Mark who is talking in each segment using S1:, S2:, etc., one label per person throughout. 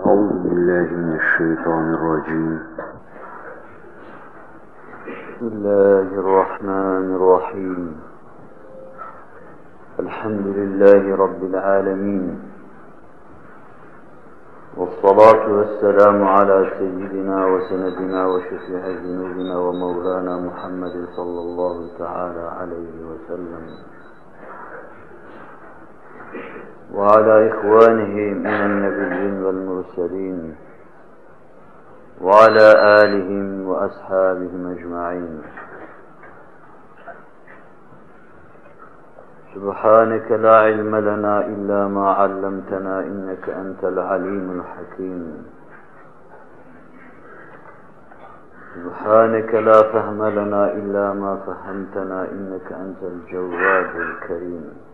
S1: أعوذ بالله من الشيطان الرجيم. بسم الله الرحمن الرحيم. الحمد لله رب العالمين. والصلاة والسلام على سيدنا وسندنا وشفيع ذنوبنا ومولانا محمد صلى الله تعالى عليه وسلم. وعلى إخوانه من النبيين والمرسلين وعلى آلهم وأصحابهم أجمعين. سبحانك لا علم لنا إلا ما علمتنا إنك أنت العليم الحكيم. سبحانك لا فهم لنا إلا ما فهمتنا إنك أنت الجواد الكريم.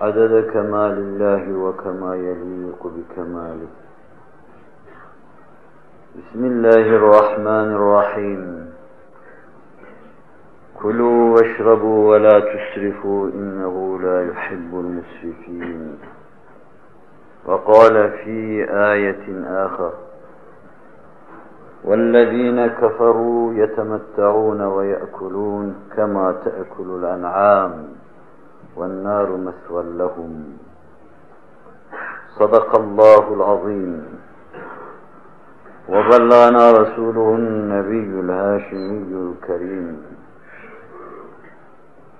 S1: عدد كمال الله وكما يليق بكماله. بسم الله الرحمن الرحيم. كلوا واشربوا ولا تسرفوا إنه لا يحب المسرفين. وقال في آية آخر والذين كفروا يتمتعون ويأكلون كما تأكل الأنعام. والنار مثوى لهم صدق الله العظيم وبلغنا رسوله النبي الهاشمي الكريم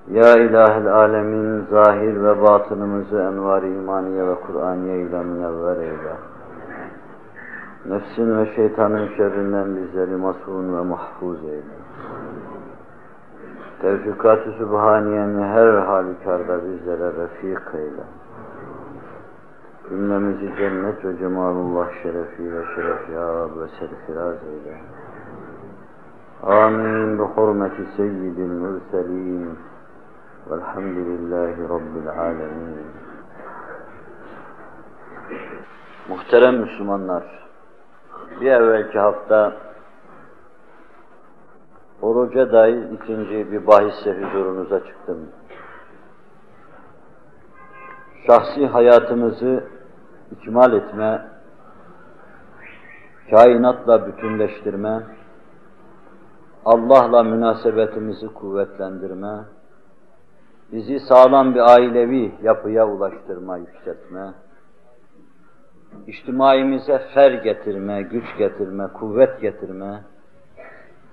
S1: يا إله العالمين ظاهر وباطنمز أنوار إيمانية وقرآنية إلى منور إله Nefsin ve şeytanın şerrinden bizleri masum ve mahfuz eyle. Amin. Tevfikat-ı Sübhaniye'ni her halükarda bizlere refik eyle. Cümlemizi cennet ve cemalullah şerefiyle şerefyab ve serfiraz eyle. Amin. Bi hurmeti seyyidil mürselin. Velhamdülillahi Rabbil alemin. Muhterem Müslümanlar, bir evvelki hafta oruca dair ikinci bir bahisle huzurunuza çıktım. Şahsi hayatımızı ikmal etme, kainatla bütünleştirme, Allah'la münasebetimizi kuvvetlendirme, bizi sağlam bir ailevi yapıya ulaştırma, yükseltme, içtimaimize fer getirme, güç getirme, kuvvet getirme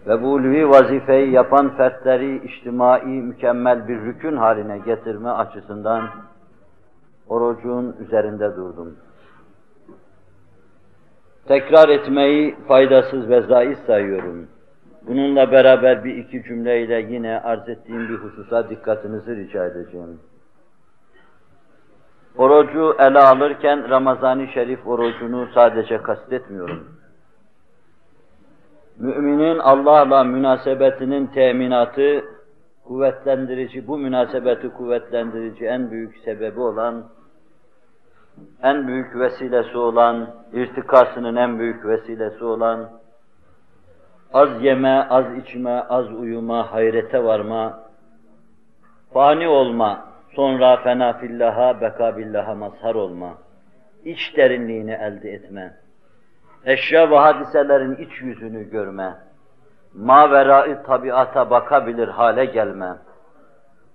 S1: ve bu ulvi vazifeyi yapan fertleri içtimai mükemmel bir rükün haline getirme açısından orucun üzerinde durdum. Tekrar etmeyi faydasız ve zayıf sayıyorum. Bununla beraber bir iki cümleyle yine arz ettiğim bir hususa dikkatinizi rica edeceğim. Orucu ele alırken Ramazan-ı Şerif orucunu sadece kastetmiyorum. Müminin Allah'la münasebetinin teminatı, kuvvetlendirici, bu münasebeti kuvvetlendirici en büyük sebebi olan, en büyük vesilesi olan, irtikasının en büyük vesilesi olan, az yeme, az içme, az uyuma, hayrete varma, fani olma, sonra fena fillaha, beka billaha mazhar olma, iç derinliğini elde etme, eşya ve hadiselerin iç yüzünü görme, maverai tabiata bakabilir hale gelme.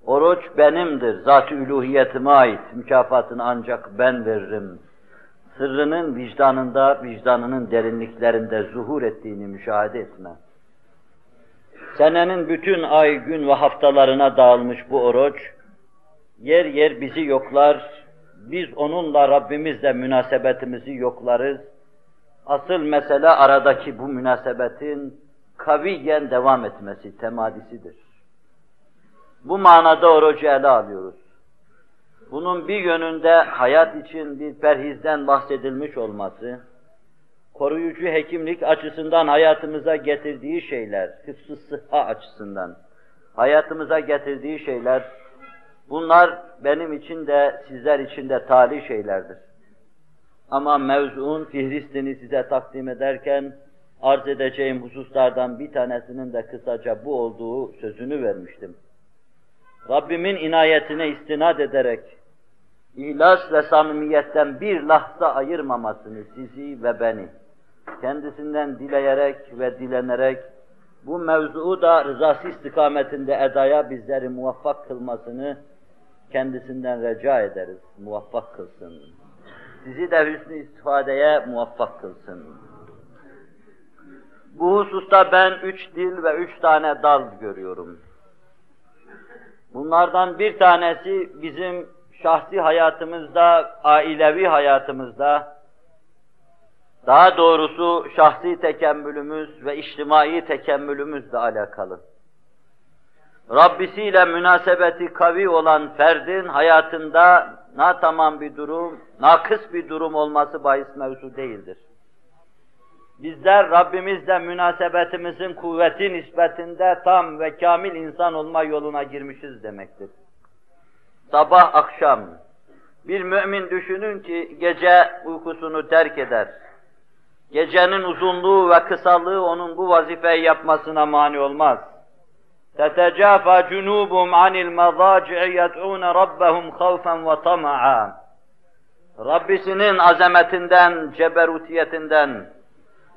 S1: Oruç benimdir, zat-ı üluhiyetime ait, mükafatını ancak ben veririm sırrının vicdanında, vicdanının derinliklerinde zuhur ettiğini müşahede etme. Senenin bütün ay, gün ve haftalarına dağılmış bu oruç, yer yer bizi yoklar, biz onunla Rabbimizle münasebetimizi yoklarız. Asıl mesele aradaki bu münasebetin kaviyen devam etmesi, temadisidir. Bu manada orucu ele alıyoruz. Bunun bir yönünde hayat için bir perhizden bahsedilmiş olması, koruyucu hekimlik açısından hayatımıza getirdiği şeyler, hıfzı sıhha açısından hayatımıza getirdiği şeyler, bunlar benim için de sizler için de tali şeylerdir. Ama mevzuun fihristini size takdim ederken, arz edeceğim hususlardan bir tanesinin de kısaca bu olduğu sözünü vermiştim. Rabbimin inayetine istinad ederek, ihlas ve samimiyetten bir lahza ayırmamasını sizi ve beni, kendisinden dileyerek ve dilenerek, bu mevzuu da rızası istikametinde edaya bizleri muvaffak kılmasını kendisinden rica ederiz. Muvaffak kılsın. Sizi de hüsnü istifadeye muvaffak kılsın. Bu hususta ben üç dil ve üç tane dal görüyorum. Bunlardan bir tanesi bizim şahsi hayatımızda, ailevi hayatımızda, daha doğrusu şahsi tekemmülümüz ve içtimai tekemmülümüzle alakalı. Rabbisiyle münasebeti kavi olan ferdin hayatında na tamam bir durum, nakıs bir durum olması bahis mevzu değildir. Bizler Rabbimizle münasebetimizin kuvveti nispetinde tam ve kamil insan olma yoluna girmişiz demektir. Sabah akşam bir mümin düşünün ki gece uykusunu terk eder. Gecenin uzunluğu ve kısalığı onun bu vazifeyi yapmasına mani olmaz. تَتَجَافَى جُنُوبُهُمْ عَنِ الْمَضَاجِعِ يَدْعُونَ رَبَّهُمْ خَوْفًا وَطَمَعًا Rabbisinin azametinden, ceberutiyetinden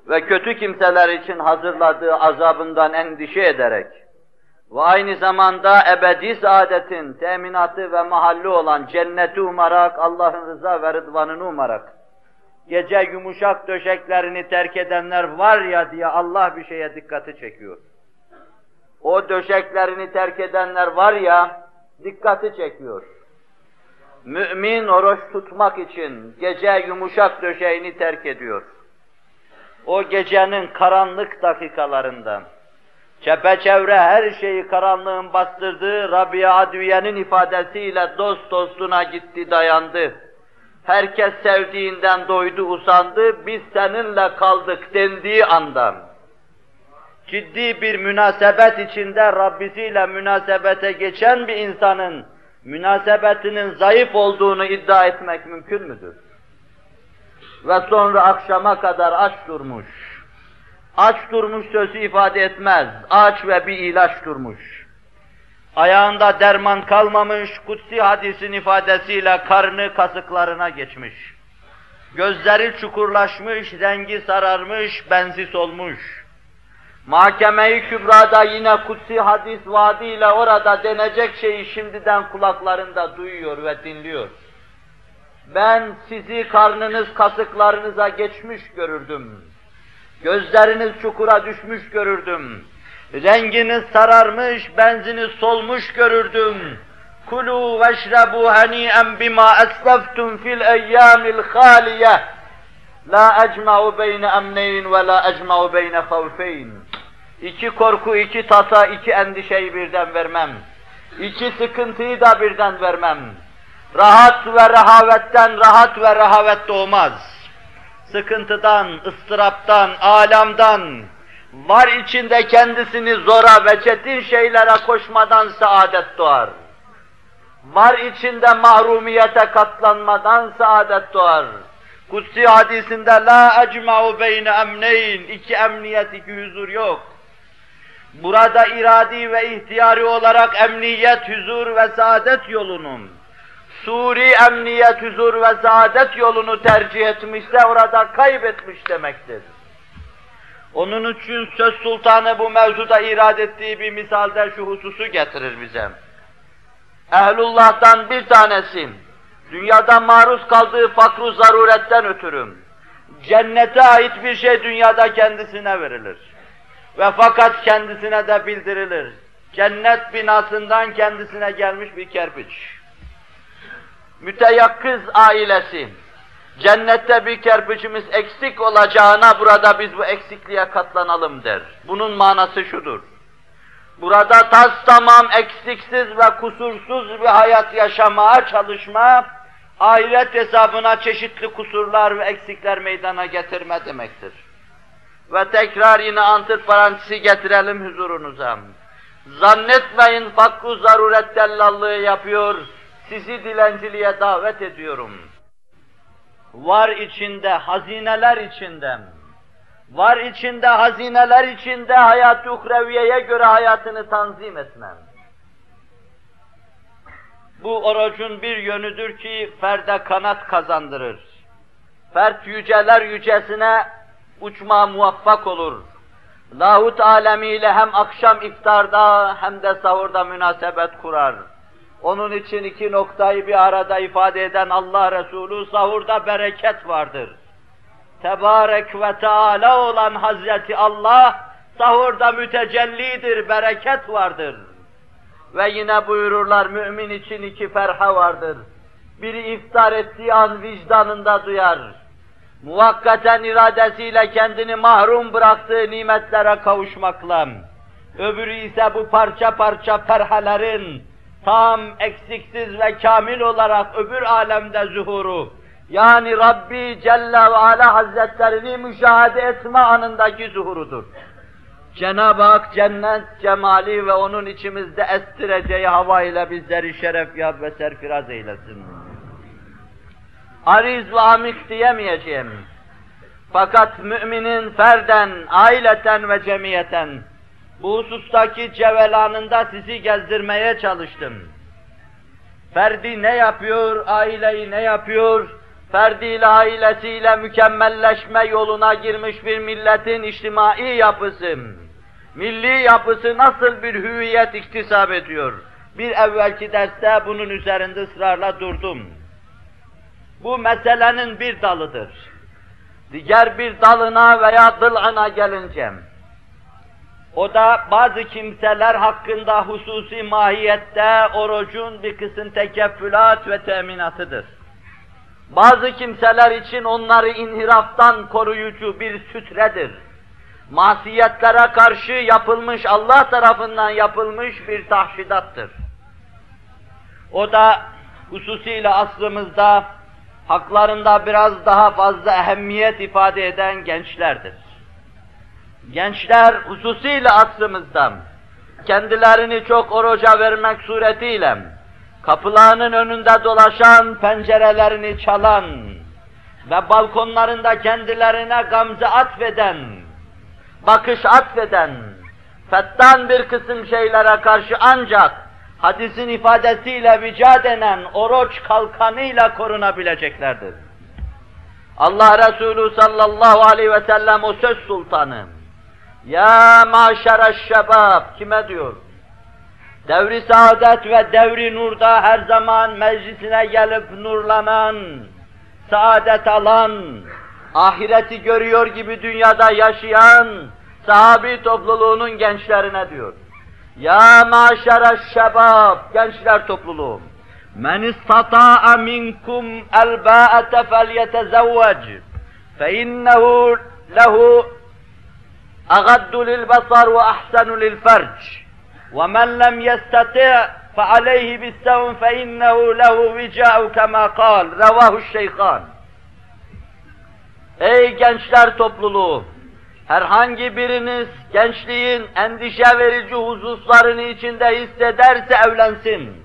S1: ve kötü kimseler için hazırladığı azabından endişe ederek ve aynı zamanda ebedi saadetin teminatı ve mahalli olan cenneti umarak, Allah'ın rıza ve rıdvanını umarak, gece yumuşak döşeklerini terk edenler var ya diye Allah bir şeye dikkati çekiyor. O döşeklerini terk edenler var ya, dikkati çekiyor. Mümin oruç tutmak için gece yumuşak döşeğini terk ediyor. O gecenin karanlık dakikalarından, çepeçevre her şeyi karanlığın bastırdığı Rabia Adviye'nin ifadesiyle dost dostuna gitti dayandı. Herkes sevdiğinden doydu usandı, biz seninle kaldık dendiği andan. Ciddi bir münasebet içinde Rabbisiyle münasebete geçen bir insanın münasebetinin zayıf olduğunu iddia etmek mümkün müdür? Ve sonra akşama kadar aç durmuş. Aç durmuş sözü ifade etmez. Aç ve bir ilaç durmuş. Ayağında derman kalmamış, kutsi hadisin ifadesiyle karnı kasıklarına geçmiş. Gözleri çukurlaşmış, rengi sararmış, benzi solmuş. Mahkeme-i Kübra'da yine kutsi hadis vaadiyle orada denecek şeyi şimdiden kulaklarında duyuyor ve dinliyor. Ben sizi karnınız kasıklarınıza geçmiş görürdüm. Gözleriniz çukura düşmüş görürdüm. Renginiz sararmış, benziniz solmuş görürdüm. Kulu veşrebu hani'en bima esleftum fil eyyamil haliye. La ecma'u beyne emneyn ve la ecma'u beyne havfeyn. İki korku, iki tasa, iki endişeyi birden vermem. İki sıkıntıyı da birden vermem. Rahat ve rehavetten rahat ve rehavet doğmaz. Sıkıntıdan, ıstıraptan, alamdan, var içinde kendisini zora ve çetin şeylere koşmadan saadet doğar. Var içinde mahrumiyete katlanmadan saadet doğar. Kutsi hadisinde la ecma'u beyne emneyn, iki emniyet, iki huzur yok. Burada iradi ve ihtiyari olarak emniyet, huzur ve saadet yolunun, suri emniyet, huzur ve saadet yolunu tercih etmişse orada kaybetmiş demektir. Onun için söz sultanı bu mevzuda irad ettiği bir misalde şu hususu getirir bize. Ehlullah'tan bir tanesi, dünyada maruz kaldığı fakru zaruretten ötürü, cennete ait bir şey dünyada kendisine verilir. Ve fakat kendisine de bildirilir. Cennet binasından kendisine gelmiş bir kerpiç. Müteyakkız ailesi, cennette bir kerpiçimiz eksik olacağına burada biz bu eksikliğe katlanalım der. Bunun manası şudur. burada tas tamam eksiksiz ve kusursuz bir hayat yaşamaya çalışma, ahiret hesabına çeşitli kusurlar ve eksikler meydana getirme demektir. Ve tekrar yine antiparantisi getirelim huzurunuza. Zannetmeyin fakru zaruret dellallığı yapıyor, sizi dilenciliğe davet ediyorum. Var içinde, hazineler içinde, var içinde, hazineler içinde hayat-ı uhreviyeye göre hayatını tanzim etmem. Bu orucun bir yönüdür ki ferde kanat kazandırır. Fert yüceler yücesine uçma muvaffak olur. Lahut alemiyle hem akşam iftarda hem de sahurda münasebet kurar. Onun için iki noktayı bir arada ifade eden Allah Resulü sahurda bereket vardır. Tebarek ve Teala olan Hazreti Allah sahurda mütecellidir, bereket vardır. Ve yine buyururlar mümin için iki ferha vardır. Biri iftar ettiği an vicdanında duyar. Muvakkaten iradesiyle kendini mahrum bıraktığı nimetlere kavuşmakla. Öbürü ise bu parça parça ferhelerin tam eksiksiz ve kamil olarak öbür alemde zuhuru. Yani Rabbi Celle ve Ala Hazretlerini müşahede etme anındaki zuhurudur. Cenab-ı Hak cennet cemali ve onun içimizde estireceği hava ile bizleri şeref yap ve serfiraz eylesin. Ariz ve amik diyemeyeceğim. Fakat müminin ferden, aileten ve cemiyeten bu husustaki cevelanında sizi gezdirmeye çalıştım. Ferdi ne yapıyor, aileyi ne yapıyor, ferdiyle ailesiyle mükemmelleşme yoluna girmiş bir milletin içtimai yapısı, milli yapısı nasıl bir hüviyet iktisap ediyor? Bir evvelki derste bunun üzerinde ısrarla durdum. Bu meselenin bir dalıdır. Diğer bir dalına veya dılana gelince, o da bazı kimseler hakkında hususi mahiyette orucun bir kısım tekeffülat ve teminatıdır. Bazı kimseler için onları inhiraftan koruyucu bir sütredir. Masiyetlere karşı yapılmış, Allah tarafından yapılmış bir tahşidattır. O da hususiyle aslımızda haklarında biraz daha fazla ehemmiyet ifade eden gençlerdir. Gençler hususiyle asrımızda kendilerini çok oruca vermek suretiyle kapılarının önünde dolaşan, pencerelerini çalan ve balkonlarında kendilerine gamze atfeden, bakış atfeden, fettan bir kısım şeylere karşı ancak hadisin ifadesiyle vica denen oruç kalkanıyla korunabileceklerdir. Allah Resulü sallallahu aleyhi ve sellem o söz sultanı. Ya maşere şebab kime diyor? Devri saadet ve devri nurda her zaman meclisine gelip nurlanan, saadet alan, ahireti görüyor gibi dünyada yaşayan sahabi topluluğunun gençlerine diyor. Ya maşere şebab, gençler topluluğu. Men istata'a minkum el-ba'ete felyetezevvec. Fe innehu lehu agaddu lil basar ve ahsanu lil ferc. ومن لم يستطع فعليه بالسوم فإنه له وجاء كما قال رواه الشيخان Ey gençler topluluğu! Herhangi biriniz gençliğin endişe verici hususlarını içinde hissederse evlensin.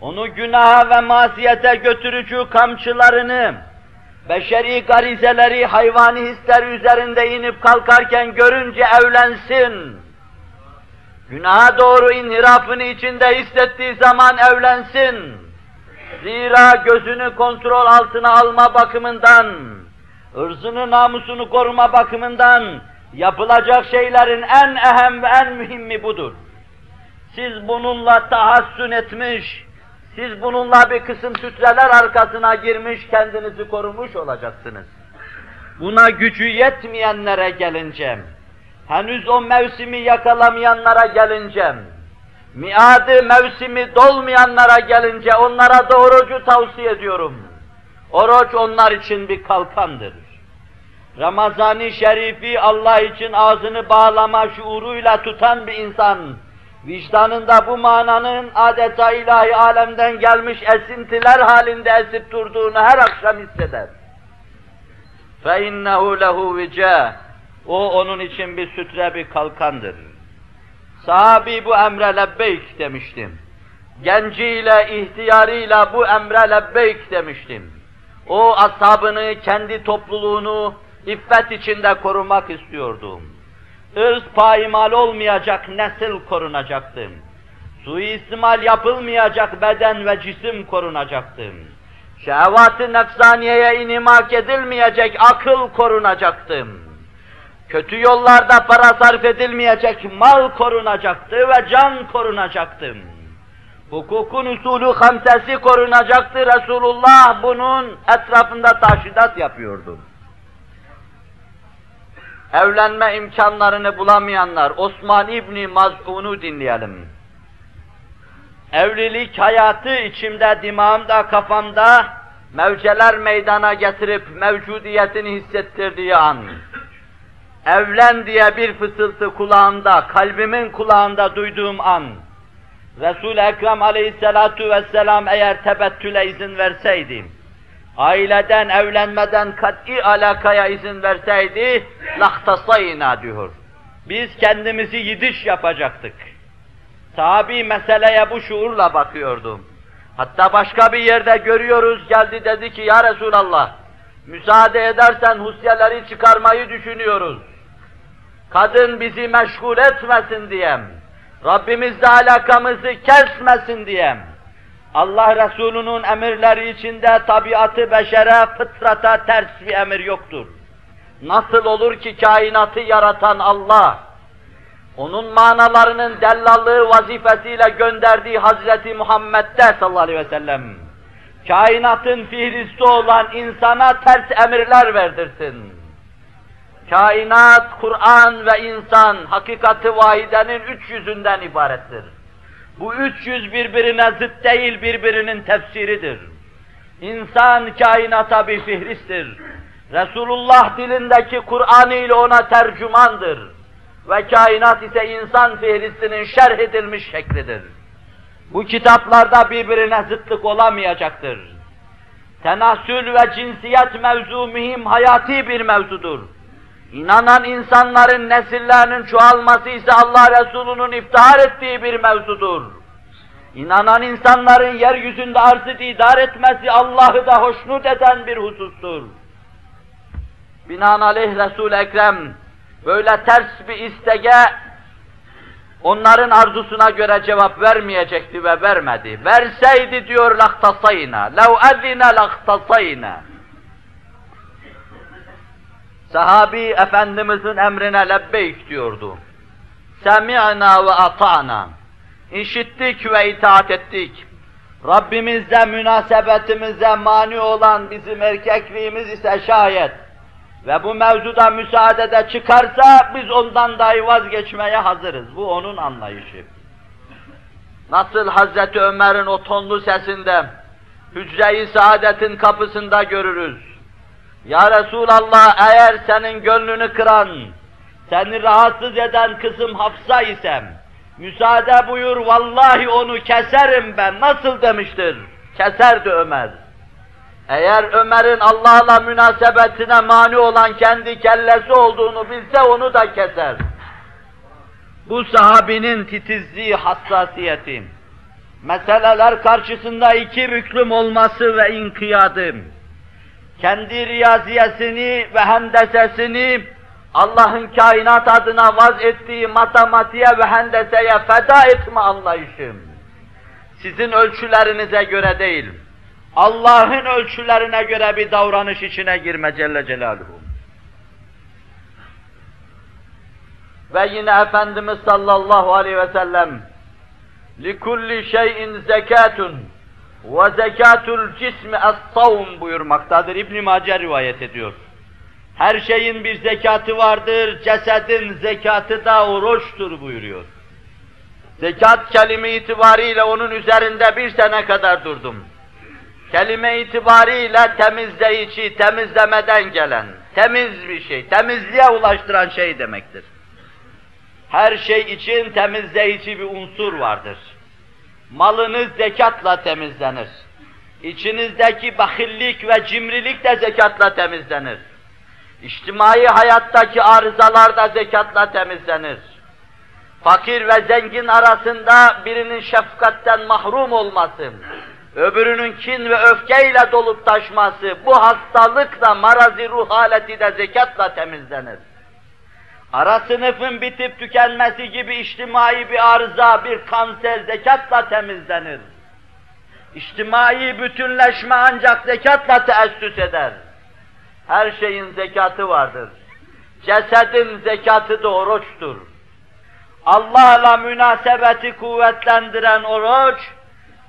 S1: Onu günaha ve masiyete götürücü kamçılarını, beşeri garizeleri, hayvani hisler üzerinde inip kalkarken görünce evlensin. Günaha doğru inhirafını içinde hissettiği zaman evlensin. Zira gözünü kontrol altına alma bakımından, ırzını namusunu koruma bakımından yapılacak şeylerin en ehem ve en mühimmi budur. Siz bununla tahassün etmiş, siz bununla bir kısım sütreler arkasına girmiş, kendinizi korumuş olacaksınız. Buna gücü yetmeyenlere gelince, henüz o mevsimi yakalamayanlara gelince, miadı mevsimi dolmayanlara gelince onlara da orucu tavsiye ediyorum. Oruç onlar için bir kalkandır. Ramazan-ı Şerif'i Allah için ağzını bağlama şuuruyla tutan bir insan, vicdanında bu mananın adeta ilahi alemden gelmiş esintiler halinde esip durduğunu her akşam hisseder. فَاِنَّهُ لَهُ وِجَاهِ O onun için bir sütre, bir kalkandır. Sahabi bu emre lebbeyk demiştim. Genciyle, ihtiyarıyla bu emre lebbeyk demiştim. O ashabını, kendi topluluğunu iffet içinde korumak istiyordum. Irz paymal olmayacak nesil korunacaktım. Suistimal yapılmayacak beden ve cisim korunacaktım. Şehvat-ı nefsaniyeye inimak edilmeyecek akıl korunacaktım. Kötü yollarda para sarf edilmeyecek mal korunacaktı ve can korunacaktım. Hukukun usulü hamsesi korunacaktı. Resulullah bunun etrafında taşidat yapıyordu. Evlenme imkanlarını bulamayanlar Osman İbni Maz'un'u dinleyelim. Evlilik hayatı içimde, dimağımda, kafamda mevceler meydana getirip mevcudiyetini hissettirdiği an, evlen diye bir fısıltı kulağımda, kalbimin kulağında duyduğum an, Resul-i Ekrem aleyhissalatu vesselam eğer tebettüle izin verseydi, aileden, evlenmeden kat'i alakaya izin verseydi, lahtasayna diyor. Biz kendimizi yidiş yapacaktık. Sahabi meseleye bu şuurla bakıyordu. Hatta başka bir yerde görüyoruz, geldi dedi ki, Ya Resulallah, müsaade edersen husyeleri çıkarmayı düşünüyoruz. Kadın bizi meşgul etmesin diyem. Rabbimizle alakamızı kesmesin diyem. Allah Resulü'nün emirleri içinde tabiatı beşere, fıtrata ters bir emir yoktur. Nasıl olur ki kainatı yaratan Allah, onun manalarının dellallığı vazifesiyle gönderdiği Hazreti Muhammed'de sallallahu aleyhi ve sellem, kainatın fihristi olan insana ters emirler verdirsin. Kainat, Kur'an ve insan hakikati vahidenin üç yüzünden ibarettir. Bu üç yüz birbirine zıt değil, birbirinin tefsiridir. İnsan kainata bir fihristir. Resulullah dilindeki Kur'an ile ona tercümandır. Ve kainat ise insan fihristinin şerh edilmiş şeklidir. Bu kitaplarda birbirine zıtlık olamayacaktır. Tenasül ve cinsiyet mevzu mühim, hayati bir mevzudur. İnanan insanların nesillerinin çoğalması ise Allah Resulü'nün iftihar ettiği bir mevzudur. İnanan insanların yeryüzünde arzı idare etmesi Allah'ı da hoşnut eden bir husustur. Binaenaleyh Resul-i Ekrem böyle ters bir istege onların arzusuna göre cevap vermeyecekti ve vermedi. Verseydi diyor lahtasayna, lev ezine lahtasayna. Sahabi Efendimizin emrine lebbeyk diyordu. Semi'na ve ata'na. İşittik ve itaat ettik. Rabbimizle münasebetimize mani olan bizim erkekliğimiz ise şayet ve bu mevzuda müsaadede çıkarsa biz ondan dahi vazgeçmeye hazırız. Bu onun anlayışı. Nasıl Hazreti Ömer'in o tonlu sesinde hücre-i saadetin kapısında görürüz. Ya Resulallah eğer senin gönlünü kıran, seni rahatsız eden kızım Hafsa isem, müsaade buyur vallahi onu keserim ben. Nasıl demiştir? Keserdi Ömer. Eğer Ömer'in Allah'la münasebetine mani olan kendi kellesi olduğunu bilse onu da keser. Bu sahabinin titizliği, hassasiyeti, meseleler karşısında iki büklüm olması ve inkiyadı, kendi riyaziyesini ve hendesesini Allah'ın kainat adına vaz ettiği matematiğe ve hendeseye feda etme anlayışım. Sizin ölçülerinize göre değil, Allah'ın ölçülerine göre bir davranış içine girme Celle Celaluhu. Ve yine Efendimiz sallallahu aleyhi ve sellem لِكُلِّ şeyin zekatun ve zekatul cismi es-savm buyurmaktadır. İbn Mace rivayet ediyor. Her şeyin bir zekatı vardır, cesedin zekatı da oruçtur buyuruyor. Zekat kelime itibariyle onun üzerinde bir sene kadar durdum. kelime itibariyle temizleyici, temizlemeden gelen, temiz bir şey, temizliğe ulaştıran şey demektir. Her şey için temizleyici bir unsur vardır. Malınız zekatla temizlenir. İçinizdeki bahillik ve cimrilik de zekatla temizlenir. İçtimai hayattaki arızalar da zekatla temizlenir. Fakir ve zengin arasında birinin şefkatten mahrum olması, öbürünün kin ve öfkeyle dolup taşması, bu hastalık da marazi ruh haleti de zekatla temizlenir. Ara sınıfın bitip tükenmesi gibi içtimai bir arıza, bir kanser zekatla temizlenir. İçtimai bütünleşme ancak zekatla teessüs eder. Her şeyin zekatı vardır. Cesedin zekatı da oruçtur. Allah'la münasebeti kuvvetlendiren oruç,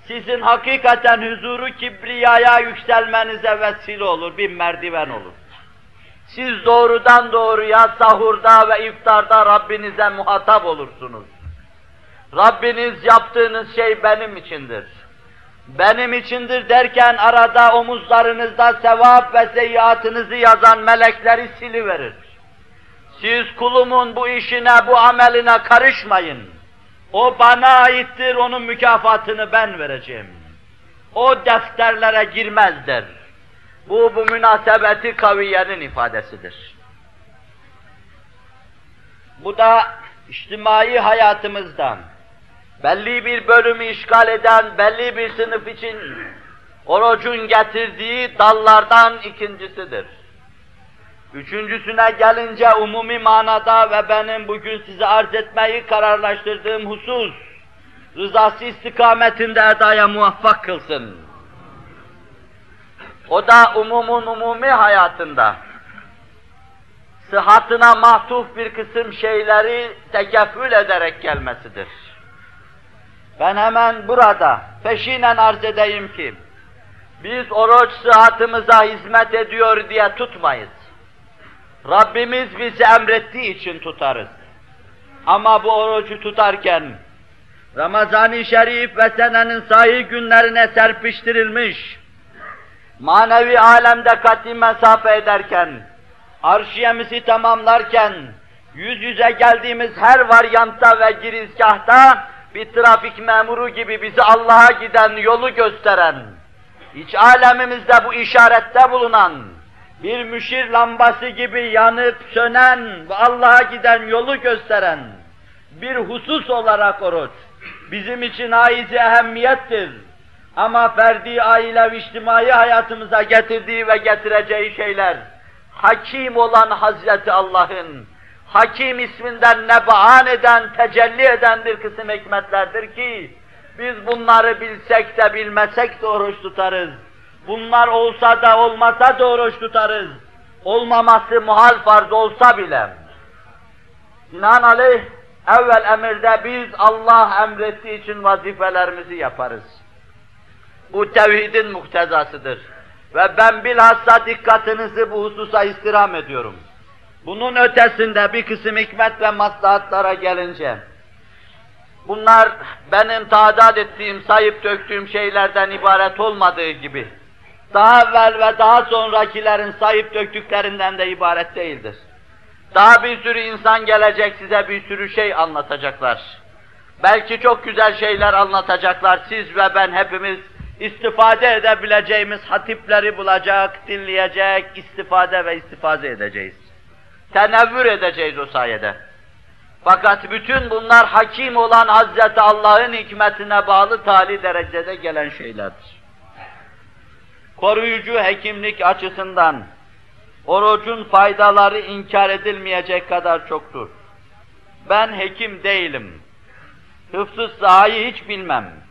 S1: sizin hakikaten huzuru kibriyaya yükselmenize vesile olur, bir merdiven olur. Siz doğrudan doğruya sahurda ve iftarda Rabbinize muhatap olursunuz. Rabbiniz yaptığınız şey benim içindir. Benim içindir derken arada omuzlarınızda sevap ve seyyiatınızı yazan melekleri siliverir. Siz kulumun bu işine, bu ameline karışmayın. O bana aittir, onun mükafatını ben vereceğim. O defterlere girmez der. Bu, bu münasebeti kaviyenin ifadesidir. Bu da içtimai hayatımızdan, belli bir bölümü işgal eden belli bir sınıf için orucun getirdiği dallardan ikincisidir. Üçüncüsüne gelince umumi manada ve benim bugün size arz etmeyi kararlaştırdığım husus, rızası istikametinde edaya muvaffak kılsın. O da umumun umumi hayatında, sıhhatına mahtuf bir kısım şeyleri tekeffül ederek gelmesidir. Ben hemen burada peşinen arz edeyim ki, biz oruç sıhhatımıza hizmet ediyor diye tutmayız. Rabbimiz bizi emrettiği için tutarız. Ama bu orucu tutarken, Ramazan-ı Şerif ve senenin sahih günlerine serpiştirilmiş, manevi alemde kat'i mesafe ederken, arşiyemizi tamamlarken, yüz yüze geldiğimiz her varyantta ve girizgahta, bir trafik memuru gibi bizi Allah'a giden yolu gösteren, iç alemimizde bu işarette bulunan, bir müşir lambası gibi yanıp sönen ve Allah'a giden yolu gösteren bir husus olarak oruç bizim için haizi ehemmiyettir. Ama ferdi, aile ve içtimai hayatımıza getirdiği ve getireceği şeyler, hakim olan Hazreti Allah'ın, Hakim isminden nebaan eden, tecelli eden bir kısım hikmetlerdir ki, biz bunları bilsek de bilmesek de oruç tutarız. Bunlar olsa da olmasa da oruç tutarız. Olmaması muhal farz olsa bile. Binaenaleyh, evvel emirde biz Allah emrettiği için vazifelerimizi yaparız. Bu tevhidin muhtezasıdır. Ve ben bilhassa dikkatinizi bu hususa istirham ediyorum. Bunun ötesinde bir kısım hikmet ve maslahatlara gelince, bunlar benim tadat ettiğim, sayıp döktüğüm şeylerden ibaret olmadığı gibi, daha evvel ve daha sonrakilerin sayıp döktüklerinden de ibaret değildir. Daha bir sürü insan gelecek size bir sürü şey anlatacaklar. Belki çok güzel şeyler anlatacaklar. Siz ve ben hepimiz istifade edebileceğimiz hatipleri bulacak, dinleyecek, istifade ve istifade edeceğiz. Tenevvür edeceğiz o sayede. Fakat bütün bunlar hakim olan Hazreti Allah'ın hikmetine bağlı tali derecede gelen şeylerdir. Koruyucu hekimlik açısından orucun faydaları inkar edilmeyecek kadar çoktur. Ben hekim değilim. Hıfzı sahayı hiç bilmem.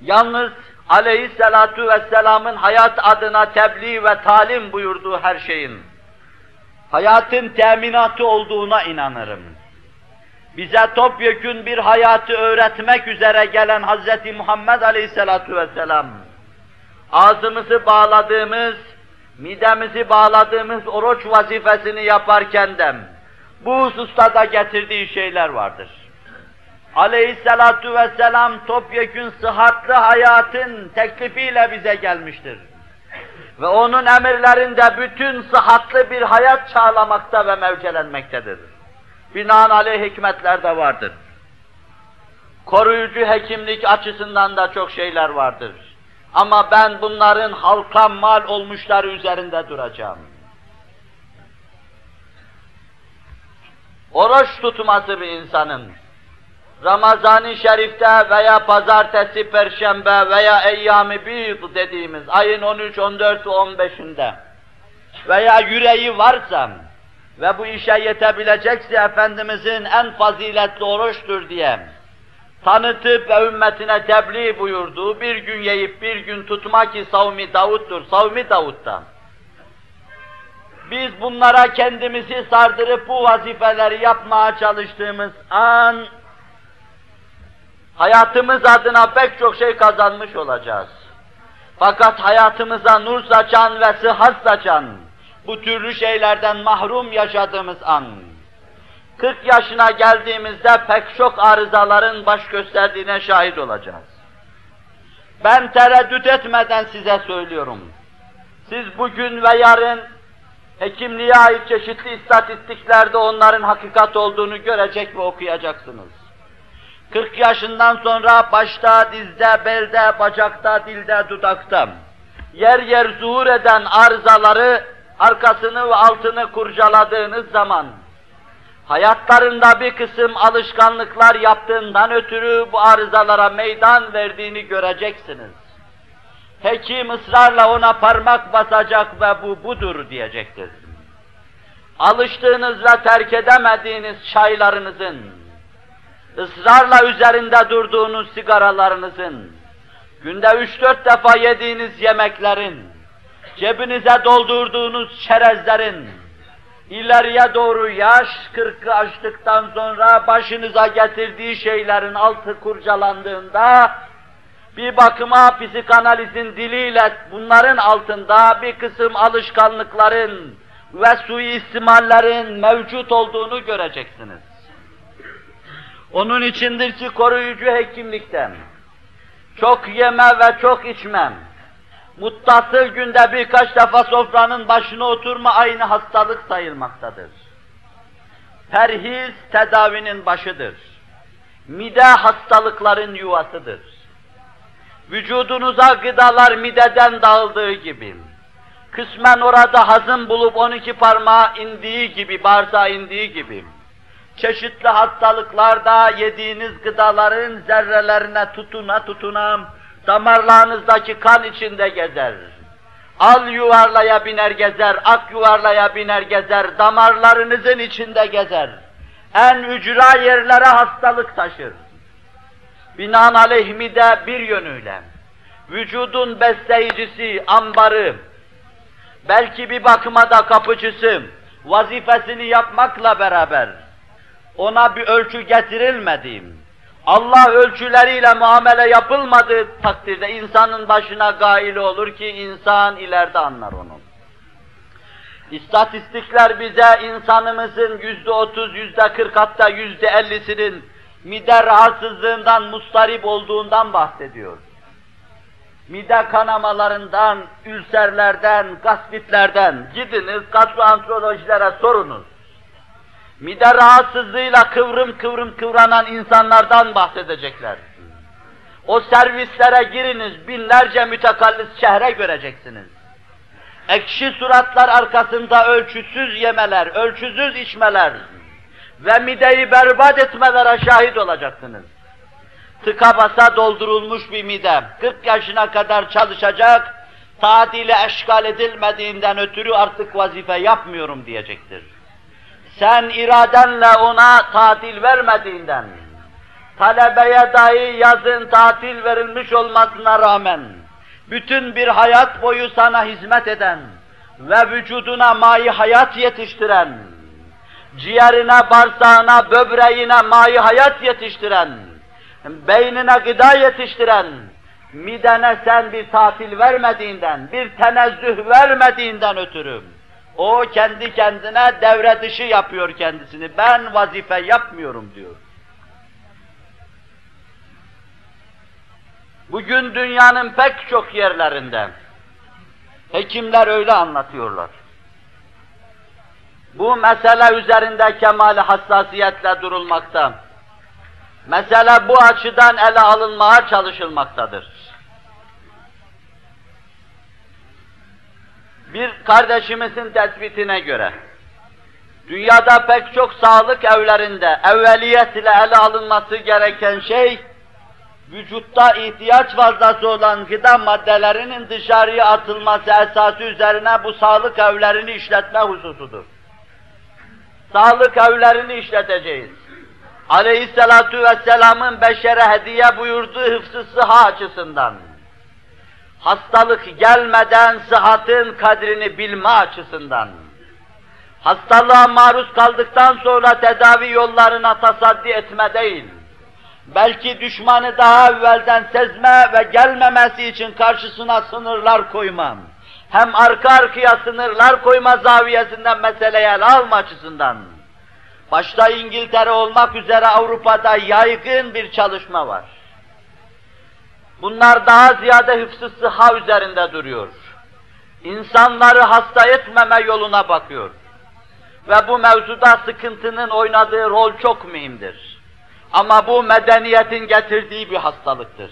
S1: Yalnız aleyhissalatu vesselamın hayat adına tebliğ ve talim buyurduğu her şeyin hayatın teminatı olduğuna inanırım. Bize topyekün bir hayatı öğretmek üzere gelen Hz. Muhammed aleyhissalatu vesselam, ağzımızı bağladığımız, midemizi bağladığımız oruç vazifesini yaparken de bu hususta da getirdiği şeyler vardır. Aleyhissalatu vesselam topyekün sıhhatli hayatın teklifiyle bize gelmiştir. Ve onun emirlerinde bütün sıhhatli bir hayat çağlamakta ve mevcelenmektedir. Binaenaleyh hikmetler de vardır. Koruyucu hekimlik açısından da çok şeyler vardır. Ama ben bunların halka mal olmuşları üzerinde duracağım. Oruç tutması bir insanın, Ramazan-ı Şerif'te veya pazartesi, perşembe veya eyyam-ı dediğimiz ayın 13, 14 ve 15'inde veya yüreği varsa ve bu işe yetebilecekse Efendimizin en faziletli oruçtur diye tanıtıp ve ümmetine tebliğ buyurduğu bir gün yiyip bir gün tutma ki savmi Davud'dur, savmi Davud'dan. Biz bunlara kendimizi sardırıp bu vazifeleri yapmaya çalıştığımız an hayatımız adına pek çok şey kazanmış olacağız. Fakat hayatımıza nur saçan ve sıhhat saçan bu türlü şeylerden mahrum yaşadığımız an 40 yaşına geldiğimizde pek çok arızaların baş gösterdiğine şahit olacağız. Ben tereddüt etmeden size söylüyorum. Siz bugün ve yarın hekimliğe ait çeşitli istatistiklerde onların hakikat olduğunu görecek ve okuyacaksınız. 40 yaşından sonra başta, dizde, belde, bacakta, dilde, dudakta yer yer zuhur eden arızaları arkasını ve altını kurcaladığınız zaman hayatlarında bir kısım alışkanlıklar yaptığından ötürü bu arızalara meydan verdiğini göreceksiniz. Hekim ısrarla ona parmak basacak ve bu budur diyecektir. Alıştığınız ve terk edemediğiniz çaylarınızın, ısrarla üzerinde durduğunuz sigaralarınızın, günde üç dört defa yediğiniz yemeklerin, cebinize doldurduğunuz çerezlerin, ileriye doğru yaş kırkı açtıktan sonra başınıza getirdiği şeylerin altı kurcalandığında, bir bakıma psikanalizin diliyle bunların altında bir kısım alışkanlıkların ve suistimallerin mevcut olduğunu göreceksiniz. Onun içindir ki koruyucu hekimlikten, çok yeme ve çok içmem, muttasıl günde birkaç defa sofranın başına oturma aynı hastalık sayılmaktadır. Perhiz tedavinin başıdır. Mide hastalıkların yuvasıdır. Vücudunuza gıdalar mideden dağıldığı gibi, kısmen orada hazım bulup 12 parmağa indiği gibi, bağırsağa indiği gibi, çeşitli hastalıklarda yediğiniz gıdaların zerrelerine tutuna tutuna, damarlarınızdaki kan içinde gezer. Al yuvarlaya biner gezer, ak yuvarlaya biner gezer, damarlarınızın içinde gezer. En ücra yerlere hastalık taşır. Binaenaleyh mide bir yönüyle, vücudun besleyicisi, ambarı, belki bir bakıma da kapıcısı, vazifesini yapmakla beraber, ona bir ölçü getirilmedi. Allah ölçüleriyle muamele yapılmadığı takdirde insanın başına gail olur ki insan ileride anlar onu. İstatistikler bize insanımızın yüzde otuz, yüzde kırk hatta yüzde ellisinin mide rahatsızlığından mustarip olduğundan bahsediyor. Mide kanamalarından, ülserlerden, gastritlerden gidiniz gastroantrolojilere sorunuz. Mide rahatsızlığıyla kıvrım kıvrım kıvranan insanlardan bahsedecekler. O servislere giriniz, binlerce mütekallis şehre göreceksiniz. Ekşi suratlar arkasında ölçüsüz yemeler, ölçüsüz içmeler ve mideyi berbat etmelere şahit olacaksınız. Tıka basa doldurulmuş bir mide, 40 yaşına kadar çalışacak, taatile eşgal edilmediğinden ötürü artık vazife yapmıyorum diyecektir. Sen iradenle ona tatil vermediğinden, talebeye dahi yazın tatil verilmiş olmasına rağmen, bütün bir hayat boyu sana hizmet eden ve vücuduna mayi hayat yetiştiren, ciğerine, bağırsağına, böbreğine mayi hayat yetiştiren, beynine gıda yetiştiren, midene sen bir tatil vermediğinden, bir tenezzüh vermediğinden ötürü, o kendi kendine devre dışı yapıyor kendisini. Ben vazife yapmıyorum diyor. Bugün dünyanın pek çok yerlerinde hekimler öyle anlatıyorlar. Bu mesele üzerinde kemali hassasiyetle durulmakta. Mesele bu açıdan ele alınmaya çalışılmaktadır. Bir kardeşimizin tespitine göre, dünyada pek çok sağlık evlerinde evveliyet ile ele alınması gereken şey, vücutta ihtiyaç fazlası olan gıda maddelerinin dışarıya atılması esası üzerine bu sağlık evlerini işletme hususudur. Sağlık evlerini işleteceğiz. Aleyhisselatu vesselamın beşere hediye buyurduğu hıfzı sıha açısından, hastalık gelmeden sıhhatin kadrini bilme açısından, hastalığa maruz kaldıktan sonra tedavi yollarına tasaddi etme değil, belki düşmanı daha evvelden sezme ve gelmemesi için karşısına sınırlar koymam, hem arka arkaya sınırlar koyma zaviyesinden meseleye ele alma açısından, başta İngiltere olmak üzere Avrupa'da yaygın bir çalışma var. Bunlar daha ziyade hıfzı sıha üzerinde duruyor. İnsanları hasta etmeme yoluna bakıyor. Ve bu mevzuda sıkıntının oynadığı rol çok mühimdir. Ama bu medeniyetin getirdiği bir hastalıktır.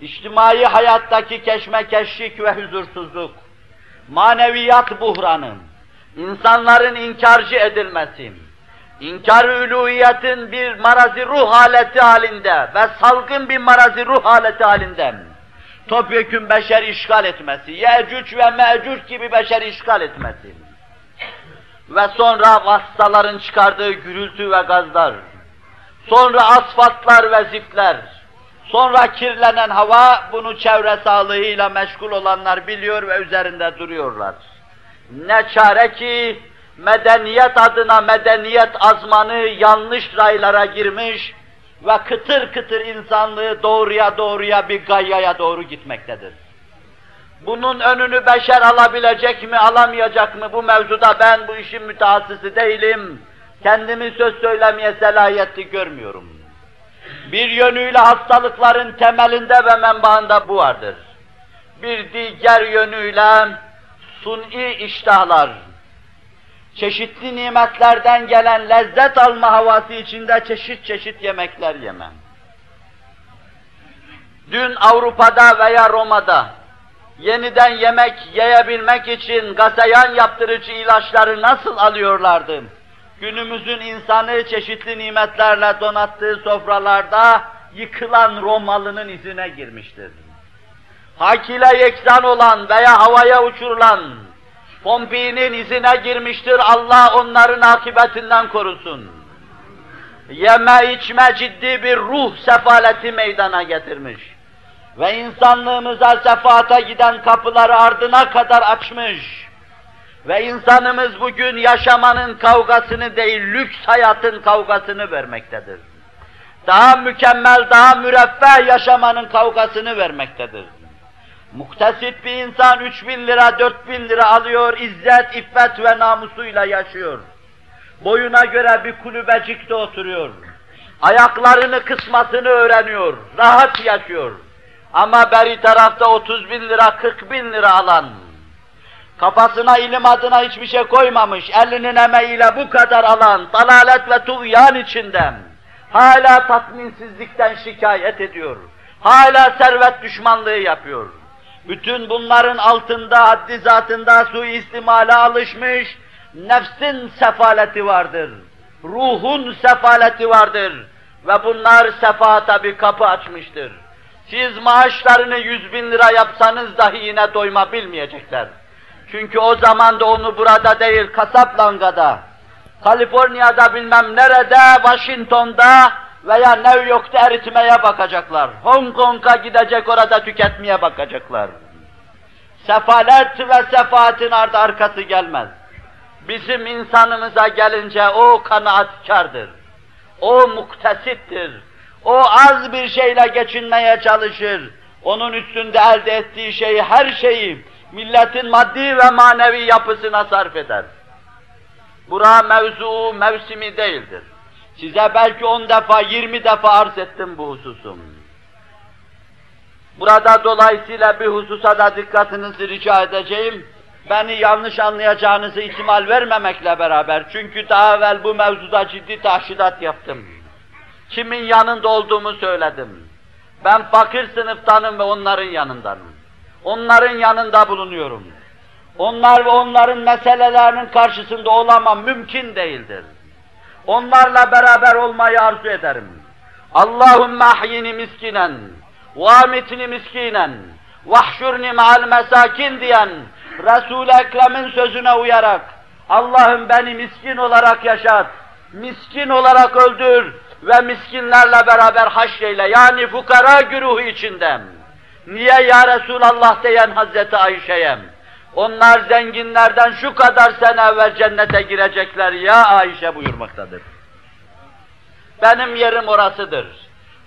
S1: İçtimai hayattaki keşmekeşlik ve huzursuzluk, maneviyat buhranı, insanların inkarcı edilmesi, inkar-ı üluhiyetin bir marazi ruh haleti halinde ve salgın bir marazi ruh haleti halinde. Topyekun beşer işgal etmesi, Yecüc ve Mecüc gibi beşer işgal etmesi. Ve sonra vasıtaların çıkardığı gürültü ve gazlar, sonra asfaltlar ve ziftler, sonra kirlenen hava, bunu çevre sağlığıyla meşgul olanlar biliyor ve üzerinde duruyorlar. Ne çare ki, medeniyet adına medeniyet azmanı yanlış raylara girmiş ve kıtır kıtır insanlığı doğruya doğruya bir gayaya doğru gitmektedir. Bunun önünü beşer alabilecek mi, alamayacak mı bu mevzuda ben bu işin mütehassısı değilim. Kendimi söz söylemeye selahiyetli görmüyorum. Bir yönüyle hastalıkların temelinde ve menbaında bu vardır. Bir diğer yönüyle suni iştahlar, çeşitli nimetlerden gelen lezzet alma havası içinde çeşit çeşit yemekler yemem. Dün Avrupa'da veya Roma'da yeniden yemek yiyebilmek için gazeyan yaptırıcı ilaçları nasıl alıyorlardı? Günümüzün insanı çeşitli nimetlerle donattığı sofralarda yıkılan Romalı'nın izine girmiştir. Hakile yeksan olan veya havaya uçurulan Pompei'nin izine girmiştir, Allah onların akıbetinden korusun. Yeme içme ciddi bir ruh sefaleti meydana getirmiş. Ve insanlığımıza sefaata giden kapıları ardına kadar açmış. Ve insanımız bugün yaşamanın kavgasını değil, lüks hayatın kavgasını vermektedir. Daha mükemmel, daha müreffeh yaşamanın kavgasını vermektedir. Muktesit bir insan 3 bin lira, 4 bin lira alıyor, izzet, iffet ve namusuyla yaşıyor. Boyuna göre bir kulübecikte oturuyor. Ayaklarını kısmasını öğreniyor, rahat yaşıyor. Ama beri tarafta 30 bin lira, 40 bin lira alan, kafasına ilim adına hiçbir şey koymamış, elinin emeğiyle bu kadar alan, dalalet ve tuğyan içinden, hala tatminsizlikten şikayet ediyor, hala servet düşmanlığı yapıyor. Bütün bunların altında, haddi zatında suistimale alışmış, nefsin sefaleti vardır. Ruhun sefaleti vardır. Ve bunlar sefahata bir kapı açmıştır. Siz maaşlarını yüz bin lira yapsanız dahi yine doyma bilmeyecekler. Çünkü o zaman da onu burada değil, Kasaplangga'da, Kaliforniya'da bilmem nerede, Washington'da veya New York'ta eritmeye bakacaklar. Hong Kong'a gidecek orada tüketmeye bakacaklar. Sefalet ve sefaatin ardı arkası gelmez. Bizim insanımıza gelince o kanaatkardır. O muktesittir. O az bir şeyle geçinmeye çalışır. Onun üstünde elde ettiği şeyi, her şeyi milletin maddi ve manevi yapısına sarf eder. Bura mevzu, mevsimi değildir. Size belki on defa, yirmi defa arz ettim bu hususum. Burada dolayısıyla bir hususa da dikkatinizi rica edeceğim. Beni yanlış anlayacağınızı ihtimal vermemekle beraber, çünkü daha evvel bu mevzuda ciddi tahşidat yaptım. Kimin yanında olduğumu söyledim. Ben fakir sınıftanım ve onların yanındanım. Onların yanında bulunuyorum. Onlar ve onların meselelerinin karşısında olamam, mümkün değildir. Onlarla beraber olmayı arzu ederim. Allahümme ahyini miskinen, ve amitni miskinen, vahşurni ma'al mesakin diyen Resul-i Ekrem'in sözüne uyarak Allah'ım beni miskin olarak yaşat, miskin olarak öldür ve miskinlerle beraber haşreyle yani fukara güruhu içinden. Niye ya Resulallah diyen Hazreti Ayşe'ye onlar zenginlerden şu kadar sene evvel cennete girecekler ya Ayşe buyurmaktadır. Benim yerim orasıdır.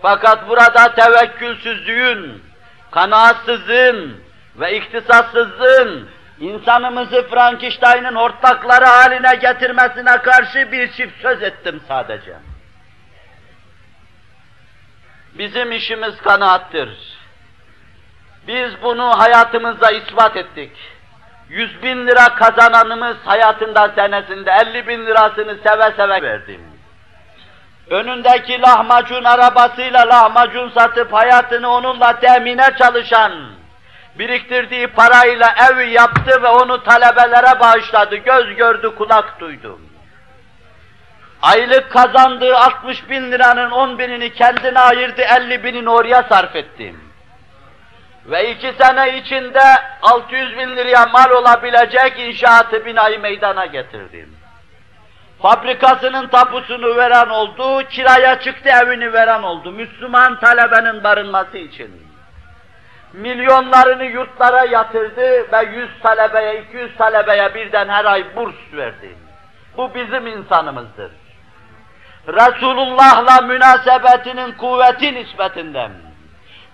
S1: Fakat burada tevekkülsüzlüğün, kanaatsızlığın ve ihtisassızlığın insanımızı Frankenstein'ın ortakları haline getirmesine karşı bir çift söz ettim sadece. Bizim işimiz kanaattır. Biz bunu hayatımızda ispat ettik. Yüz bin lira kazananımız hayatında senesinde elli bin lirasını seve seve verdim. Önündeki lahmacun arabasıyla lahmacun satıp hayatını onunla temine çalışan, biriktirdiği parayla ev yaptı ve onu talebelere bağışladı, göz gördü, kulak duydu. Aylık kazandığı 60 bin liranın 10 binini kendine ayırdı, 50 binini oraya sarf ettim. Ve iki sene içinde 600 bin liraya mal olabilecek inşaatı binayı meydana getirdim. Fabrikasının tapusunu veren oldu, kiraya çıktı evini veren oldu. Müslüman talebenin barınması için. Milyonlarını yurtlara yatırdı ve 100 talebeye, 200 talebeye birden her ay burs verdi. Bu bizim insanımızdır. Resulullah'la münasebetinin kuvveti nispetinden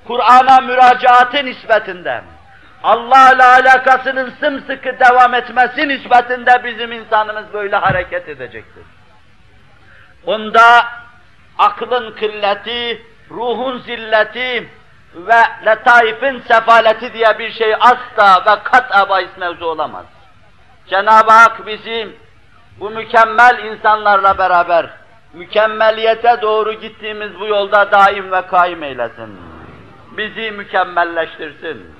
S1: Kur'an'a müracaatı nispetinden, Allah ile alakasının sımsıkı devam etmesi nispetinde bizim insanımız böyle hareket edecektir. Bunda aklın kılleti, ruhun zilleti ve letaifin sefaleti diye bir şey asla ve kat'a bahis mevzu olamaz. Cenab-ı Hak bizi bu mükemmel insanlarla beraber mükemmeliyete doğru gittiğimiz bu yolda daim ve kaim eylesin bizi mükemmelleştirsin.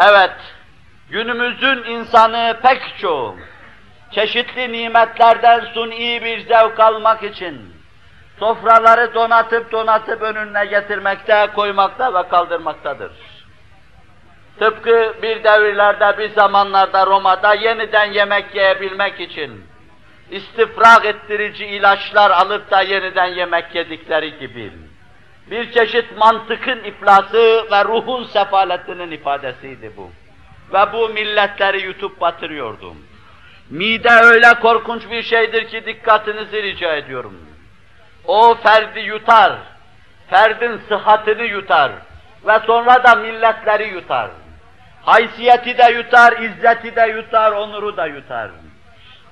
S1: Evet, günümüzün insanı pek çoğu, çeşitli nimetlerden suni bir zevk almak için, sofraları donatıp donatıp önüne getirmekte, koymakta ve kaldırmaktadır. Tıpkı bir devirlerde, bir zamanlarda Roma'da yeniden yemek yiyebilmek için, istifrak ettirici ilaçlar alıp da yeniden yemek yedikleri gibi bir çeşit mantıkın iflası ve ruhun sefaletinin ifadesiydi bu. Ve bu milletleri yutup batırıyordu. Mide öyle korkunç bir şeydir ki dikkatinizi rica ediyorum. O ferdi yutar, ferdin sıhhatini yutar ve sonra da milletleri yutar. Haysiyeti de yutar, izzeti de yutar, onuru da yutar.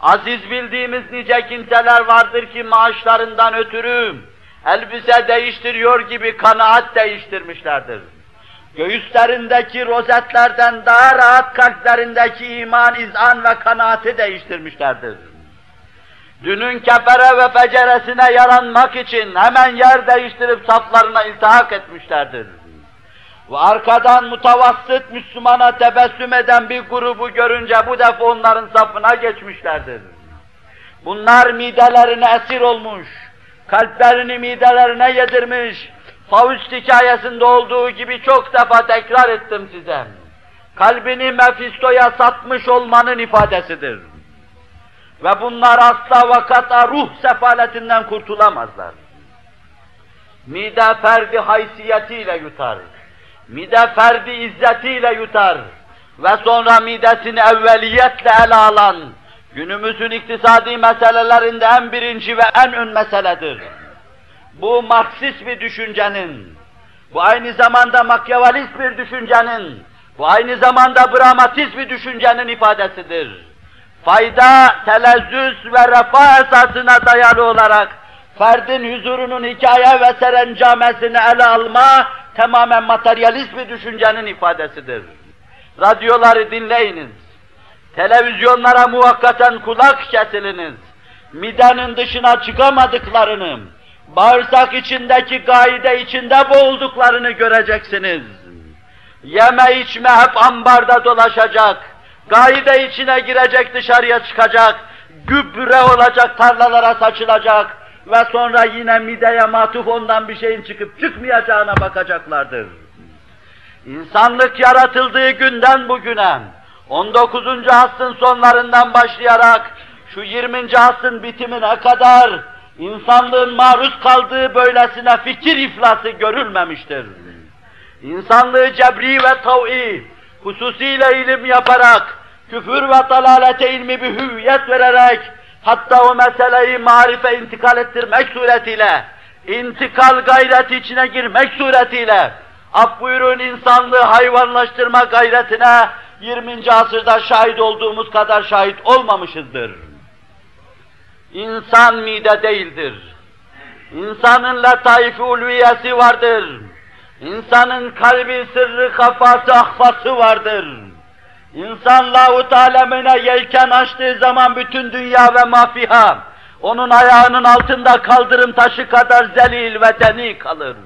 S1: Aziz bildiğimiz nice kimseler vardır ki maaşlarından ötürü elbise değiştiriyor gibi kanaat değiştirmişlerdir. Göğüslerindeki rozetlerden daha rahat kalplerindeki iman, izan ve kanaati değiştirmişlerdir. Dünün kefere ve feceresine yaranmak için hemen yer değiştirip saflarına iltihak etmişlerdir. Ve arkadan mutavassıt Müslümana tebessüm eden bir grubu görünce bu defa onların safına geçmişlerdir. Bunlar midelerine esir olmuş, kalplerini midelerine yedirmiş, Faust hikayesinde olduğu gibi çok defa tekrar ettim size. Kalbini Mefisto'ya satmış olmanın ifadesidir. Ve bunlar asla vakata ruh sefaletinden kurtulamazlar. Mide ferdi haysiyetiyle yutar. Mide ferdi izzetiyle yutar. Ve sonra midesini evveliyetle ele alan, günümüzün iktisadi meselelerinde en birinci ve en ön meseledir. Bu Marksist bir düşüncenin, bu aynı zamanda makyavalist bir düşüncenin, bu aynı zamanda Bramatist bir düşüncenin ifadesidir. Fayda, telezzüz ve refah esasına dayalı olarak ferdin huzurunun hikaye ve serencamesini ele alma, tamamen materyalist bir düşüncenin ifadesidir. Radyoları dinleyiniz, televizyonlara muvakkaten kulak kesiliniz, midenin dışına çıkamadıklarını, bağırsak içindeki gaide içinde boğulduklarını göreceksiniz. Yeme içme hep ambarda dolaşacak, gaide içine girecek dışarıya çıkacak, gübre olacak tarlalara saçılacak ve sonra yine mideye matuf ondan bir şeyin çıkıp çıkmayacağına bakacaklardır. İnsanlık yaratıldığı günden bugüne, 19. asrın sonlarından başlayarak şu 20. asrın bitimine kadar insanlığın maruz kaldığı böylesine fikir iflası görülmemiştir. İnsanlığı cebri ve tav'i, hususiyle ilim yaparak, küfür ve dalalete ilmi bir hüviyet vererek, hatta o meseleyi marife intikal ettirmek suretiyle, intikal gayreti içine girmek suretiyle, af buyurun insanlığı hayvanlaştırma gayretine 20. asırda şahit olduğumuz kadar şahit olmamışızdır. İnsan mide değildir. İnsanın letaif-i ulviyesi vardır. İnsanın kalbi sırrı kafası ahfası vardır. İnsan lahut alemine yelken açtığı zaman bütün dünya ve mafiha, onun ayağının altında kaldırım taşı kadar zelil ve deni kalır.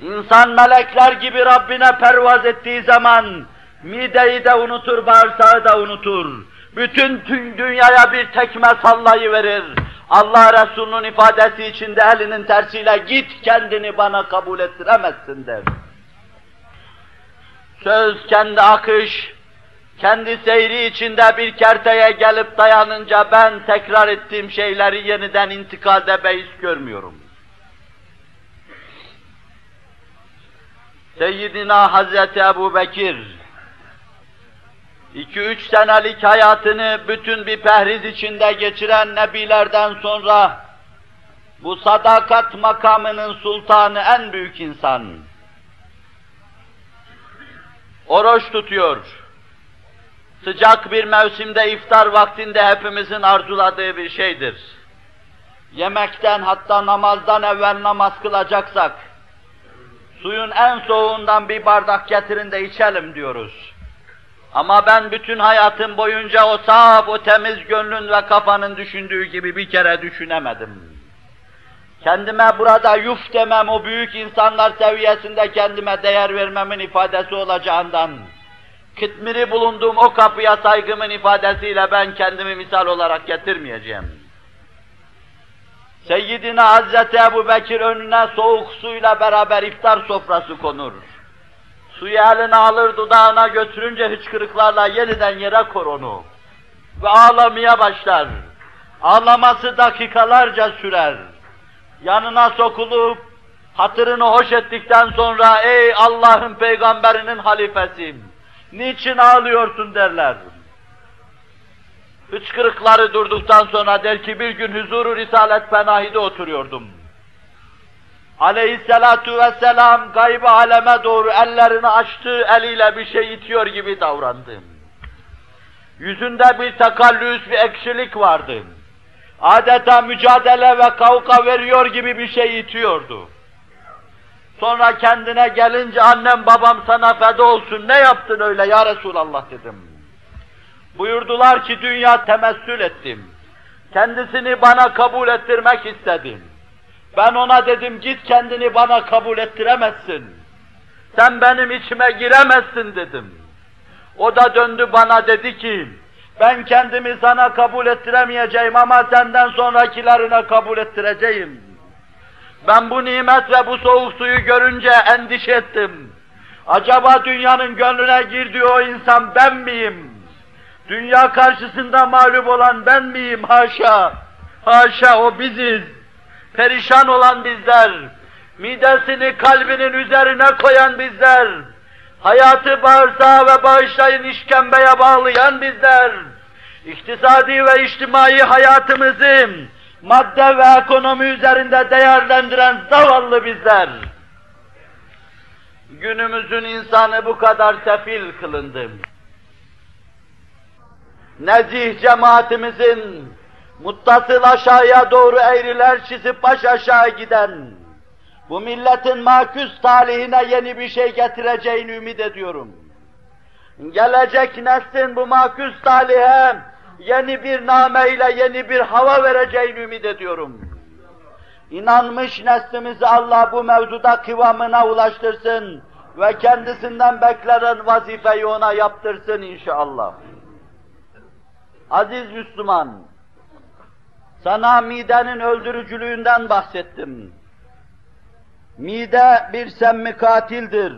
S1: İnsan melekler gibi Rabbine pervaz ettiği zaman, mideyi de unutur, bağırsağı da unutur. Bütün dünyaya bir tekme sallayıverir. Allah Resulü'nün ifadesi içinde elinin tersiyle git kendini bana kabul ettiremezsin der. Söz kendi akış, kendi seyri içinde bir kerteye gelip dayanınca ben tekrar ettiğim şeyleri yeniden intikalde beis görmüyorum. Seyyidina Hazreti Ebu Bekir, iki üç senelik hayatını bütün bir pehriz içinde geçiren nebilerden sonra, bu sadakat makamının sultanı en büyük insan. Oruç tutuyor. Sıcak bir mevsimde iftar vaktinde hepimizin arzuladığı bir şeydir. Yemekten hatta namazdan evvel namaz kılacaksak, suyun en soğuğundan bir bardak getirin de içelim diyoruz. Ama ben bütün hayatım boyunca o saf, o temiz gönlün ve kafanın düşündüğü gibi bir kere düşünemedim. Kendime burada yuf demem, o büyük insanlar seviyesinde kendime değer vermemin ifadesi olacağından, kıtmiri bulunduğum o kapıya saygımın ifadesiyle ben kendimi misal olarak getirmeyeceğim. Seyyidina Hazreti Ebu Bekir önüne soğuk suyla beraber iftar sofrası konur. Suyu eline alır dudağına götürünce hıçkırıklarla yeniden yere kor onu. Ve ağlamaya başlar. Ağlaması dakikalarca sürer. Yanına sokulup hatırını hoş ettikten sonra ey Allah'ın peygamberinin halifesi niçin ağlıyorsun derler. Hıçkırıkları durduktan sonra der ki bir gün huzuru Risalet Penahi'de oturuyordum. Aleyhisselatu vesselam gaybı aleme doğru ellerini açtı, eliyle bir şey itiyor gibi davrandı. Yüzünde bir takallüs, bir ekşilik vardı. Adeta mücadele ve kavga veriyor gibi bir şey itiyordu. Sonra kendine gelince annem babam sana feda olsun ne yaptın öyle ya Resulallah dedim. Buyurdular ki dünya temessül ettim. Kendisini bana kabul ettirmek istedim. Ben ona dedim git kendini bana kabul ettiremezsin. Sen benim içime giremezsin dedim. O da döndü bana dedi ki ben kendimi sana kabul ettiremeyeceğim ama senden sonrakilerine kabul ettireceğim. Ben bu nimet ve bu soğuk suyu görünce endişe ettim. Acaba dünyanın gönlüne girdiği o insan ben miyim? Dünya karşısında mağlup olan ben miyim? Haşa! Haşa o biziz! Perişan olan bizler! Midesini kalbinin üzerine koyan bizler! Hayatı bağırsağı ve bağışlayın işkembeye bağlayan bizler! İktisadi ve içtimai hayatımızı madde ve ekonomi üzerinde değerlendiren zavallı bizler! Günümüzün insanı bu kadar sefil kılındı nezih cemaatimizin muttasıl aşağıya doğru eğriler çizip baş aşağı giden, bu milletin maküs talihine yeni bir şey getireceğini ümit ediyorum. Gelecek neslin bu maküs talihe yeni bir nameyle yeni bir hava vereceğini ümit ediyorum. İnanmış neslimizi Allah bu mevzuda kıvamına ulaştırsın ve kendisinden beklenen vazifeyi ona yaptırsın inşallah. Aziz Müslüman, sana midenin öldürücülüğünden bahsettim. Mide bir semmi katildir.